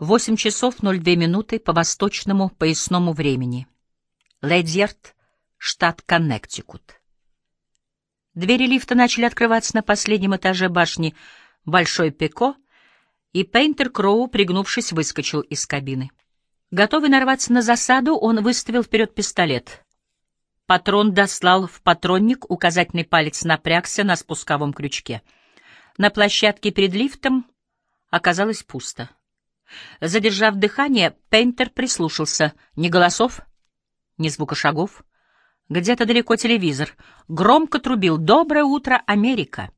8 часов 02 минуты по восточному поясному времени. Ледьярд, штат Коннектикут. Двери лифта начали открываться на последнем этаже башни Большой Пеко, и Пейнтер Кроу, пригнувшись, выскочил из кабины. Готовый нарваться на засаду, он выставил вперед пистолет. Патрон дослал в патронник, указательный палец напрягся на спусковом крючке. На площадке перед лифтом оказалось пусто. Задержав дыхание, Пейнтер прислушался. Ни голосов, ни звука шагов. Где-то далеко телевизор. Громко трубил «Доброе утро, Америка!»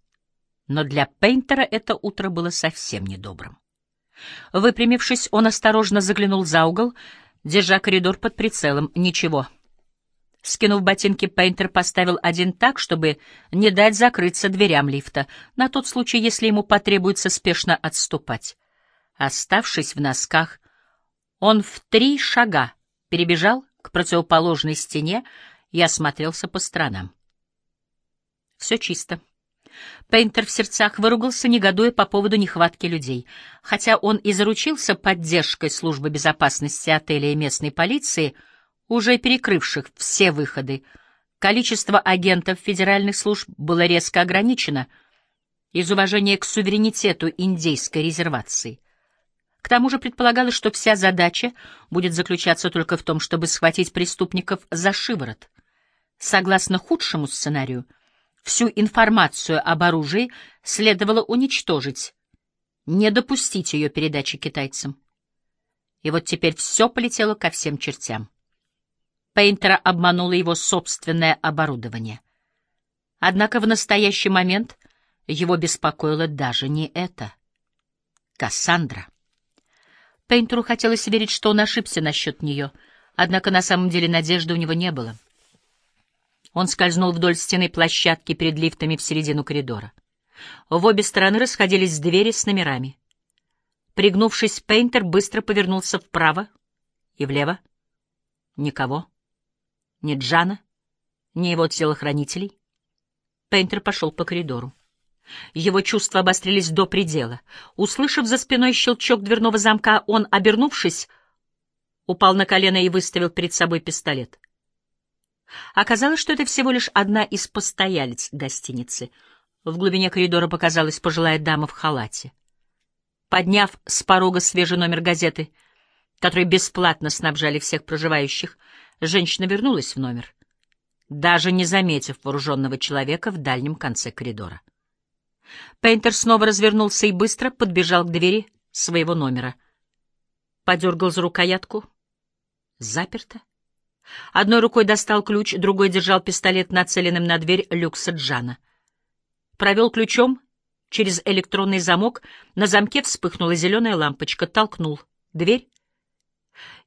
Но для Пейнтера это утро было совсем недобрым. Выпрямившись, он осторожно заглянул за угол, держа коридор под прицелом. Ничего. Скинув ботинки, Пейнтер поставил один так, чтобы не дать закрыться дверям лифта, на тот случай, если ему потребуется спешно отступать. Оставшись в носках, он в три шага перебежал к противоположной стене и осмотрелся по сторонам. Все чисто. Пейнтер в сердцах выругался, негодуя по поводу нехватки людей. Хотя он и заручился поддержкой службы безопасности отеля и местной полиции, уже перекрывших все выходы, количество агентов федеральных служб было резко ограничено из уважения к суверенитету индейской резервации. К тому же предполагалось, что вся задача будет заключаться только в том, чтобы схватить преступников за шиворот. Согласно худшему сценарию, всю информацию об оружии следовало уничтожить, не допустить ее передачи китайцам. И вот теперь все полетело ко всем чертям. Пейнтера обмануло его собственное оборудование. Однако в настоящий момент его беспокоило даже не это. Кассандра. Пейнтеру хотелось верить, что он ошибся насчет нее, однако на самом деле надежды у него не было. Он скользнул вдоль стены площадки перед лифтами в середину коридора. В обе стороны расходились двери с номерами. Пригнувшись, Пейнтер быстро повернулся вправо и влево. Никого. Ни Джана, ни его телохранителей. Пейнтер пошел по коридору. Его чувства обострились до предела. Услышав за спиной щелчок дверного замка, он, обернувшись, упал на колено и выставил перед собой пистолет. Оказалось, что это всего лишь одна из постоялец гостиницы. В глубине коридора показалась пожилая дама в халате. Подняв с порога свежий номер газеты, который бесплатно снабжали всех проживающих, женщина вернулась в номер, даже не заметив вооруженного человека в дальнем конце коридора. Пейнтер снова развернулся и быстро подбежал к двери своего номера. Подергал за рукоятку. Заперто. Одной рукой достал ключ, другой держал пистолет, нацеленным на дверь люкса Джана. Провел ключом через электронный замок, на замке вспыхнула зеленая лампочка, толкнул дверь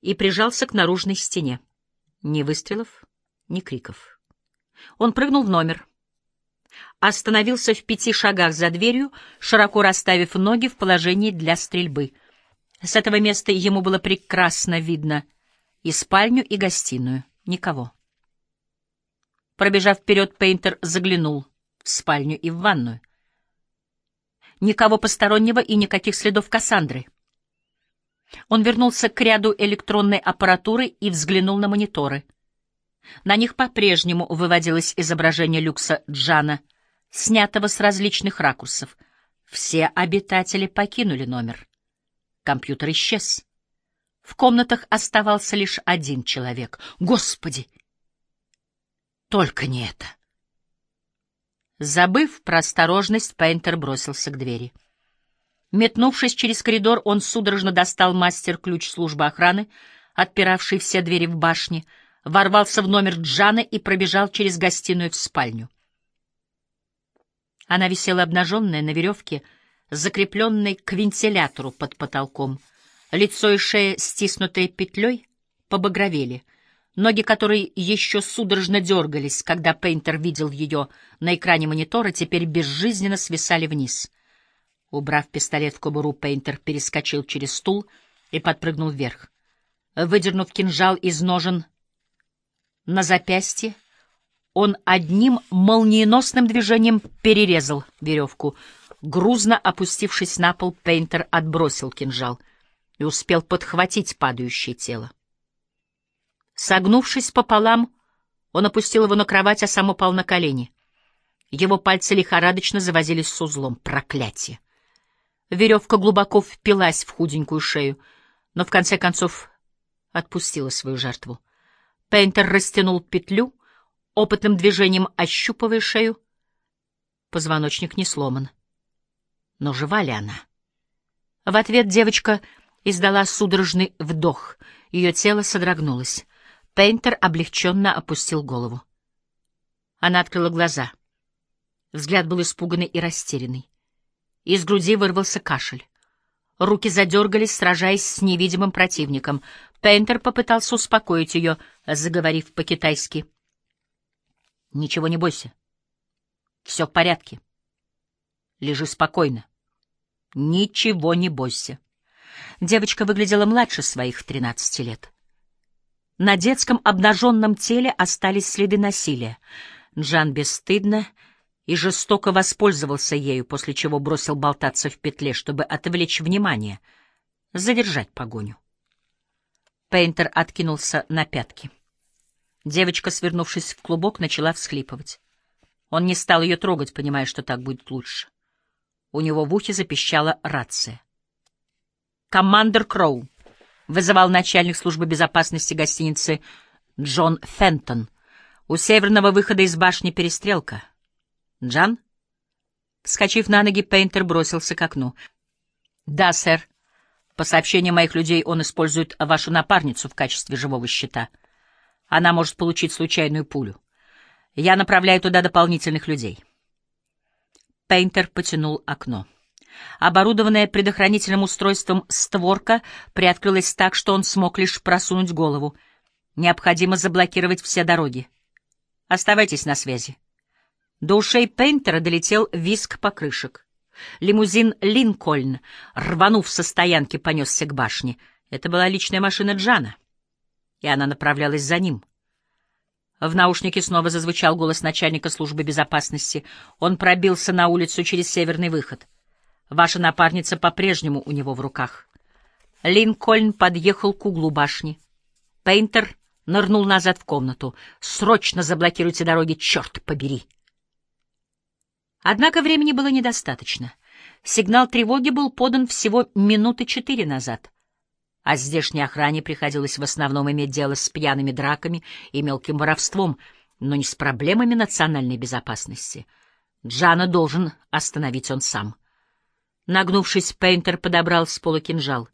и прижался к наружной стене. Ни выстрелов, ни криков. Он прыгнул в номер — остановился в пяти шагах за дверью, широко расставив ноги в положении для стрельбы. С этого места ему было прекрасно видно и спальню, и гостиную. Никого. Пробежав вперед, Пейнтер заглянул в спальню и в ванную. Никого постороннего и никаких следов Кассандры. Он вернулся к ряду электронной аппаратуры и взглянул на мониторы. На них по-прежнему выводилось изображение люкса Джана — снятого с различных ракурсов. Все обитатели покинули номер. Компьютер исчез. В комнатах оставался лишь один человек. Господи! Только не это. Забыв про осторожность, Пейнтер бросился к двери. Метнувшись через коридор, он судорожно достал мастер-ключ службы охраны, отпиравший все двери в башне, ворвался в номер Джана и пробежал через гостиную в спальню. Она висела обнаженная на веревке, закрепленной к вентилятору под потолком. Лицо и шея, стиснутые петлей, побагровели. Ноги, которые еще судорожно дергались, когда Пейнтер видел ее на экране монитора, теперь безжизненно свисали вниз. Убрав пистолет в кобуру, Пейнтер перескочил через стул и подпрыгнул вверх. Выдернув кинжал из ножен на запястье, он одним молниеносным движением перерезал веревку. Грузно опустившись на пол, Пейнтер отбросил кинжал. и успел подхватить падающее тело. Согнувшись пополам, он опустил его на кровать, а сам упал на колени. Его пальцы лихорадочно завозились с узлом. Проклятие! Веревка глубоко впилась в худенькую шею, но в конце концов отпустила свою жертву. Пейнтер растянул петлю, опытным движением ощупывая шею. Позвоночник не сломан. Но жива ли она? В ответ девочка издала судорожный вдох. Ее тело содрогнулось. Пейнтер облегченно опустил голову. Она открыла глаза. Взгляд был испуганный и растерянный. Из груди вырвался кашель. Руки задергались, сражаясь с невидимым противником. Пейнтер попытался успокоить ее, заговорив по-китайски. «Ничего не бойся. Все в порядке. Лежи спокойно. Ничего не бойся». Девочка выглядела младше своих тринадцати лет. На детском обнаженном теле остались следы насилия. Джан бесстыдно и жестоко воспользовался ею, после чего бросил болтаться в петле, чтобы отвлечь внимание, задержать погоню. Пейнтер откинулся на пятки. Девочка, свернувшись в клубок, начала всхлипывать. Он не стал ее трогать, понимая, что так будет лучше. У него в ухе запищала рация. «Командер Кроу», вызывал начальник службы безопасности гостиницы Джон Фентон. У северного выхода из башни перестрелка. Джан? Вскочив на ноги, Пейнтер бросился к окну. «Да, сэр. По сообщениям моих людей, он использует вашу напарницу в качестве живого щита. Она может получить случайную пулю. Я направляю туда дополнительных людей». Пейнтер потянул окно. Оборудованная предохранительным устройством створка приоткрылась так, что он смог лишь просунуть голову. Необходимо заблокировать все дороги. Оставайтесь на связи. До ушей Пейнтера долетел виск покрышек. Лимузин «Линкольн», рванув со стоянки, понесся к башне. Это была личная машина Джана, и она направлялась за ним. В наушнике снова зазвучал голос начальника службы безопасности. Он пробился на улицу через северный выход — Ваша напарница по-прежнему у него в руках. Линкольн подъехал к углу башни. Пейнтер нырнул назад в комнату. «Срочно заблокируйте дороги, черт побери!» Однако времени было недостаточно. Сигнал тревоги был подан всего минуты четыре назад. А здешней охране приходилось в основном иметь дело с пьяными драками и мелким воровством, но не с проблемами национальной безопасности. Джана должен остановить он сам. Нагнувшись, Пейнтер подобрал с пола кинжал.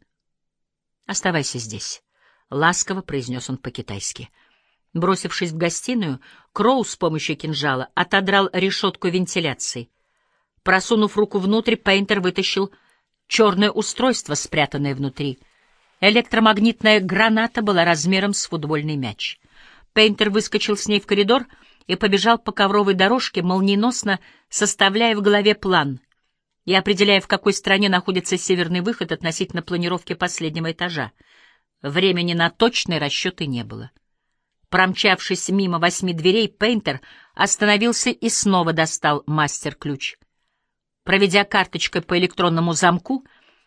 «Оставайся здесь», — ласково произнес он по-китайски. Бросившись в гостиную, Кроу с помощью кинжала отодрал решетку вентиляции. Просунув руку внутрь, Пейнтер вытащил черное устройство, спрятанное внутри. Электромагнитная граната была размером с футбольный мяч. Пейнтер выскочил с ней в коридор и побежал по ковровой дорожке, молниеносно составляя в голове план — и определяя, в какой стране находится северный выход относительно планировки последнего этажа. Времени на точные расчеты не было. Промчавшись мимо восьми дверей, Пейнтер остановился и снова достал мастер-ключ. Проведя карточкой по электронному замку,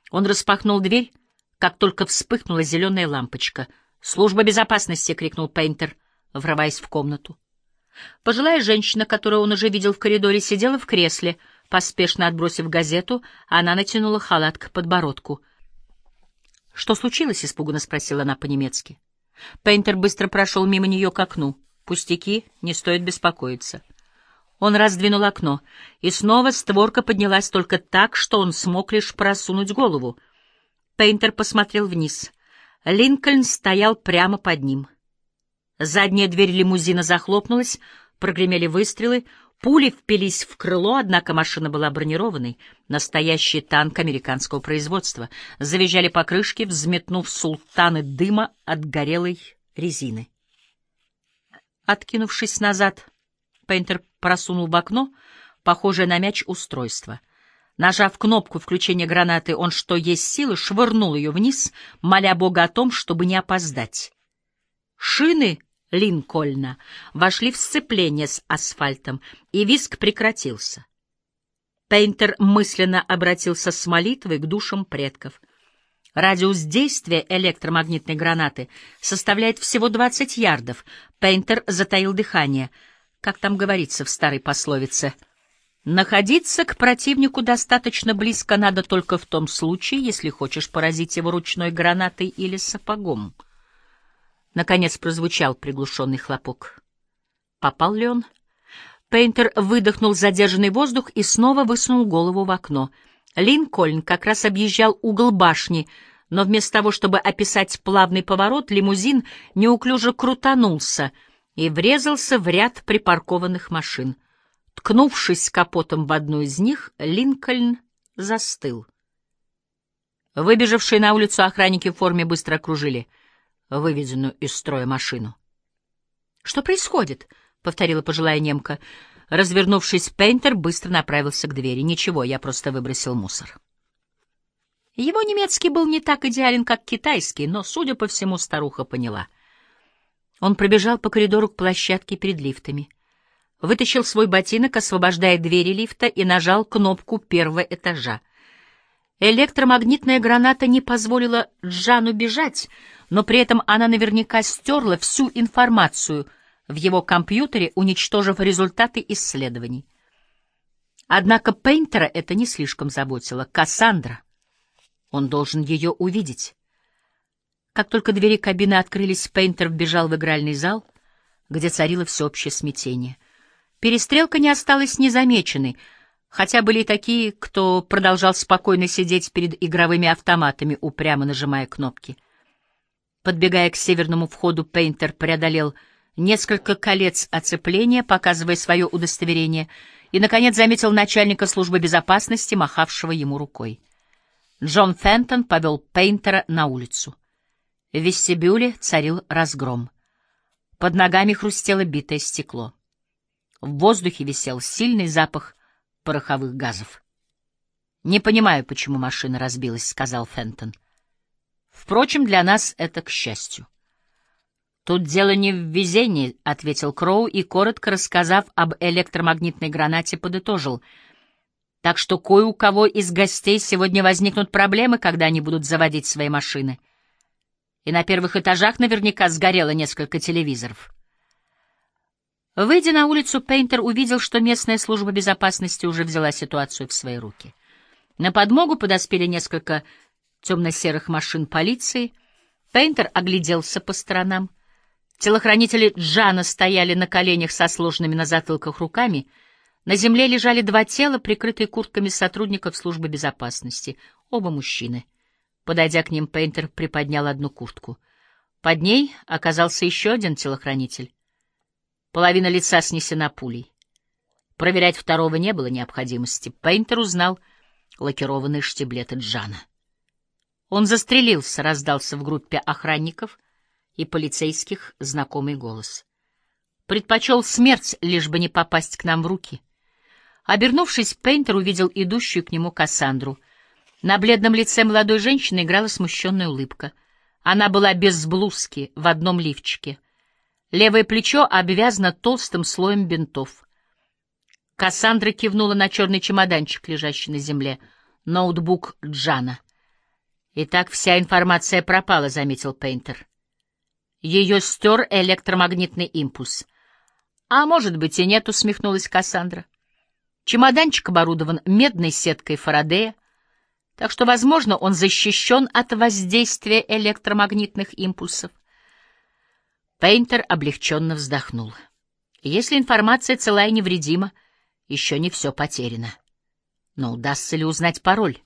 он распахнул дверь, как только вспыхнула зеленая лампочка. «Служба безопасности!» — крикнул Пейнтер, врываясь в комнату. Пожилая женщина, которую он уже видел в коридоре, сидела в кресле — Поспешно отбросив газету, она натянула халат к подбородку. «Что случилось?» — испуганно спросила она по-немецки. Пейнтер быстро прошел мимо нее к окну. «Пустяки, не стоит беспокоиться». Он раздвинул окно, и снова створка поднялась только так, что он смог лишь просунуть голову. Пейнтер посмотрел вниз. Линкольн стоял прямо под ним. Задняя дверь лимузина захлопнулась, прогремели выстрелы — Пули впились в крыло, однако машина была бронированной, настоящий танк американского производства. Завизжали покрышки, взметнув султаны дыма от горелой резины. Откинувшись назад, Пейнтер просунул в окно, похожее на мяч, устройство. Нажав кнопку включения гранаты, он, что есть силы, швырнул ее вниз, моля Бога о том, чтобы не опоздать. Шины Линкольна вошли в сцепление с асфальтом, и виск прекратился. Пейнтер мысленно обратился с молитвой к душам предков. Радиус действия электромагнитной гранаты составляет всего 20 ярдов. Пейнтер затаил дыхание. Как там говорится в старой пословице — Находиться к противнику достаточно близко надо только в том случае, если хочешь поразить его ручной гранатой или сапогом. Наконец прозвучал приглушенный хлопок. Попал ли он? Пейнтер выдохнул задержанный воздух и снова высунул голову в окно. Линкольн как раз объезжал угол башни, но вместо того, чтобы описать плавный поворот, лимузин неуклюже крутанулся и врезался в ряд припаркованных машин. Ткнувшись капотом в одну из них, Линкольн застыл. Выбежавшие на улицу охранники в форме быстро окружили выведенную из строя машину. «Что происходит?» — повторила пожилая немка. Развернувшись, Пейнтер быстро направился к двери. «Ничего, я просто выбросил мусор». Его немецкий был не так идеален, как китайский, но, судя по всему, старуха поняла. Он пробежал по коридору к площадке перед лифтами вытащил свой ботинок, освобождая двери лифта, и нажал кнопку первого этажа. Электромагнитная граната не позволила Джану бежать, но при этом она наверняка стерла всю информацию в его компьютере, уничтожив результаты исследований. Однако Пейнтера это не слишком заботило. Кассандра. Он должен ее увидеть. Как только двери кабины открылись, Пейнтер вбежал в игральный зал, где царило всеобщее смятение. Перестрелка не осталась незамеченной, хотя были и такие, кто продолжал спокойно сидеть перед игровыми автоматами, упрямо нажимая кнопки. Подбегая к северному входу, Пейнтер преодолел несколько колец оцепления, показывая свое удостоверение, и, наконец, заметил начальника службы безопасности, махавшего ему рукой. Джон Фентон повел Пейнтера на улицу. В вестибюле царил разгром. Под ногами хрустело битое стекло. В воздухе висел сильный запах пороховых газов. «Не понимаю, почему машина разбилась», — сказал Фентон. «Впрочем, для нас это к счастью». «Тут дело не в везении», — ответил Кроу и, коротко рассказав об электромагнитной гранате, подытожил. «Так что кое у кого из гостей сегодня возникнут проблемы, когда они будут заводить свои машины. И на первых этажах наверняка сгорело несколько телевизоров». Выйдя на улицу, Пейнтер увидел, что местная служба безопасности уже взяла ситуацию в свои руки. На подмогу подоспели несколько темно-серых машин полиции. Пейнтер огляделся по сторонам. Телохранители Джана стояли на коленях со сложными на затылках руками. На земле лежали два тела, прикрытые куртками сотрудников службы безопасности. Оба мужчины. Подойдя к ним, Пейнтер приподнял одну куртку. Под ней оказался еще один телохранитель. Половина лица снесена пулей. Проверять второго не было необходимости. Пейнтер узнал лакированные штиблеты Джана. Он застрелился, раздался в группе охранников и полицейских знакомый голос. Предпочел смерть, лишь бы не попасть к нам в руки. Обернувшись, Пейнтер увидел идущую к нему Кассандру. На бледном лице молодой женщины играла смущенная улыбка. Она была без блузки, в одном лифчике. Левое плечо обвязано толстым слоем бинтов. Кассандра кивнула на черный чемоданчик, лежащий на земле. Ноутбук Джана. «Итак, вся информация пропала», — заметил Пейнтер. Ее стер электромагнитный импульс. «А может быть и нет», — усмехнулась Кассандра. Чемоданчик оборудован медной сеткой Фарадея, так что, возможно, он защищен от воздействия электромагнитных импульсов. Пейнтер облегченно вздохнул. Если информация цела и невредима, еще не все потеряно. Но удастся ли узнать пароль?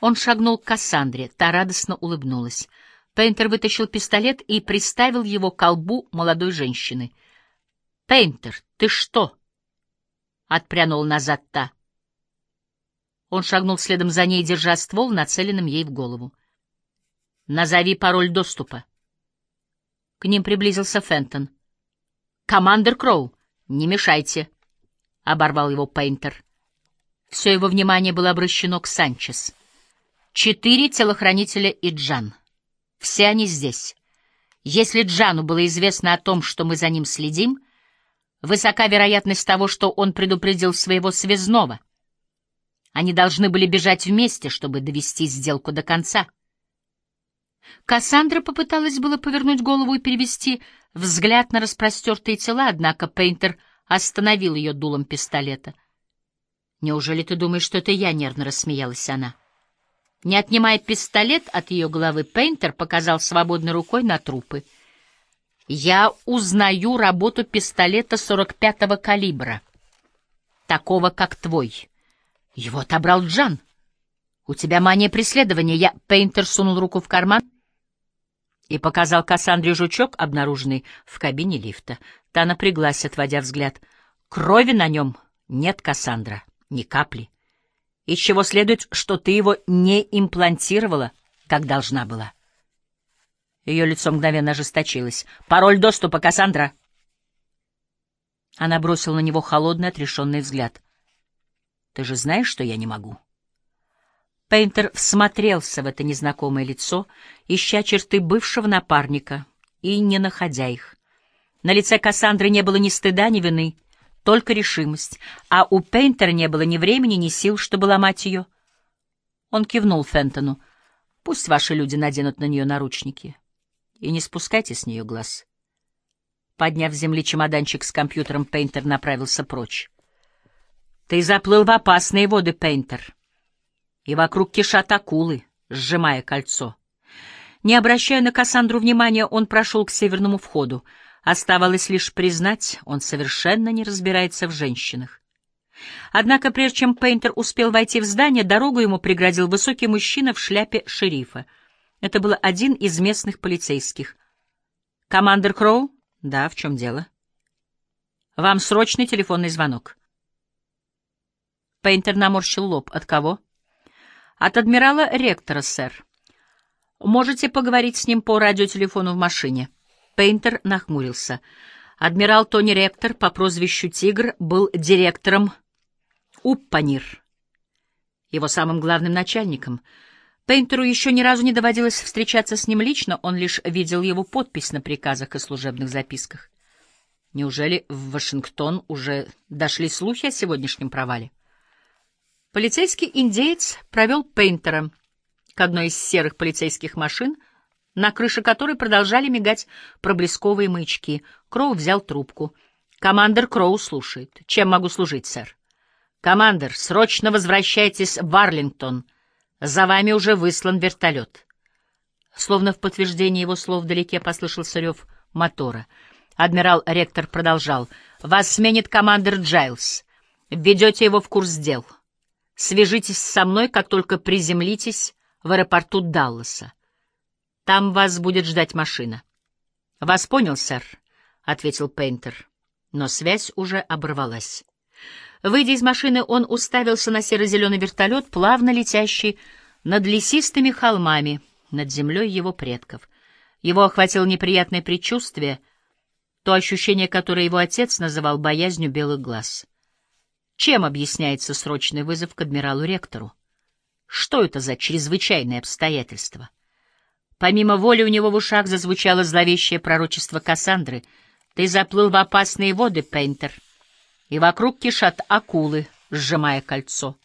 Он шагнул к Кассандре, та радостно улыбнулась. Пейнтер вытащил пистолет и приставил его к колбу молодой женщины. «Пейнтер, ты что?» — отпрянул назад та. Он шагнул следом за ней, держа ствол, нацеленным ей в голову. «Назови пароль доступа». К ним приблизился Фентон. «Командер Кроу, не мешайте!» — оборвал его Пейнтер. Все его внимание было обращено к Санчес. Четыре телохранителя и Джан. Все они здесь. Если Джану было известно о том, что мы за ним следим, высока вероятность того, что он предупредил своего связного. Они должны были бежать вместе, чтобы довести сделку до конца. Кассандра попыталась было повернуть голову и перевести взгляд на распростертые тела, однако Пейнтер остановил ее дулом пистолета. «Неужели ты думаешь, что это я?» — нервно рассмеялась она. Не отнимая пистолет от ее головы, Пейнтер показал свободной рукой на трупы. «Я узнаю работу пистолета 45-го калибра, такого, как твой. Его отобрал Джан. У тебя мания преследования. Я...» Пейнтер сунул руку в карман и показал Кассандре жучок, обнаруженный в кабине лифта. Та напряглась, отводя взгляд. «Крови на нем нет, Кассандра, ни капли. Из чего следует, что ты его не имплантировала, как должна была». Ее лицо мгновенно ожесточилось. «Пароль доступа, Кассандра!» Она бросила на него холодный, отрешенный взгляд. «Ты же знаешь, что я не могу?» Пейнтер всмотрелся в это незнакомое лицо, ища черты бывшего напарника и не находя их. На лице Кассандры не было ни стыда, ни вины, только решимость, а у Пейнтера не было ни времени, ни сил, чтобы ломать ее. Он кивнул Фентону. «Пусть ваши люди наденут на нее наручники. И не спускайте с нее глаз». Подняв с земли чемоданчик с компьютером, Пейнтер направился прочь. «Ты заплыл в опасные воды, Пейнтер» и вокруг кишат акулы, сжимая кольцо. Не обращая на Кассандру внимания, он прошел к северному входу. Оставалось лишь признать, он совершенно не разбирается в женщинах. Однако, прежде чем Пейнтер успел войти в здание, дорогу ему преградил высокий мужчина в шляпе шерифа. Это был один из местных полицейских. «Командер Кроу?» «Да, в чем дело?» «Вам срочный телефонный звонок». Пейнтер наморщил лоб. «От кого?» От адмирала Ректора, сэр. Можете поговорить с ним по радиотелефону в машине. Пейнтер нахмурился. Адмирал Тони Ректор по прозвищу Тигр был директором Уппанир, его самым главным начальником. Пейнтеру еще ни разу не доводилось встречаться с ним лично, он лишь видел его подпись на приказах и служебных записках. Неужели в Вашингтон уже дошли слухи о сегодняшнем провале? Полицейский индеец провел Пейнтера к одной из серых полицейских машин, на крыше которой продолжали мигать проблесковые маячки. Кроу взял трубку. «Командер Кроу слушает. Чем могу служить, сэр?» «Командер, срочно возвращайтесь в Арлингтон. За вами уже выслан вертолет». Словно в подтверждение его слов вдалеке послышался рев мотора. Адмирал Ректор продолжал. «Вас сменит командир Джайлз. Введете его в курс дел». Свяжитесь со мной, как только приземлитесь в аэропорту Далласа. Там вас будет ждать машина. — Вас понял, сэр, — ответил Пейнтер. Но связь уже оборвалась. Выйдя из машины, он уставился на серо-зеленый вертолет, плавно летящий над лесистыми холмами, над землей его предков. Его охватило неприятное предчувствие, то ощущение, которое его отец называл боязнью белых глаз. Чем объясняется срочный вызов к адмиралу-ректору? Что это за чрезвычайные обстоятельства? Помимо воли у него в ушах зазвучало зловещее пророчество Кассандры. «Ты заплыл в опасные воды, Пейнтер, и вокруг кишат акулы, сжимая кольцо».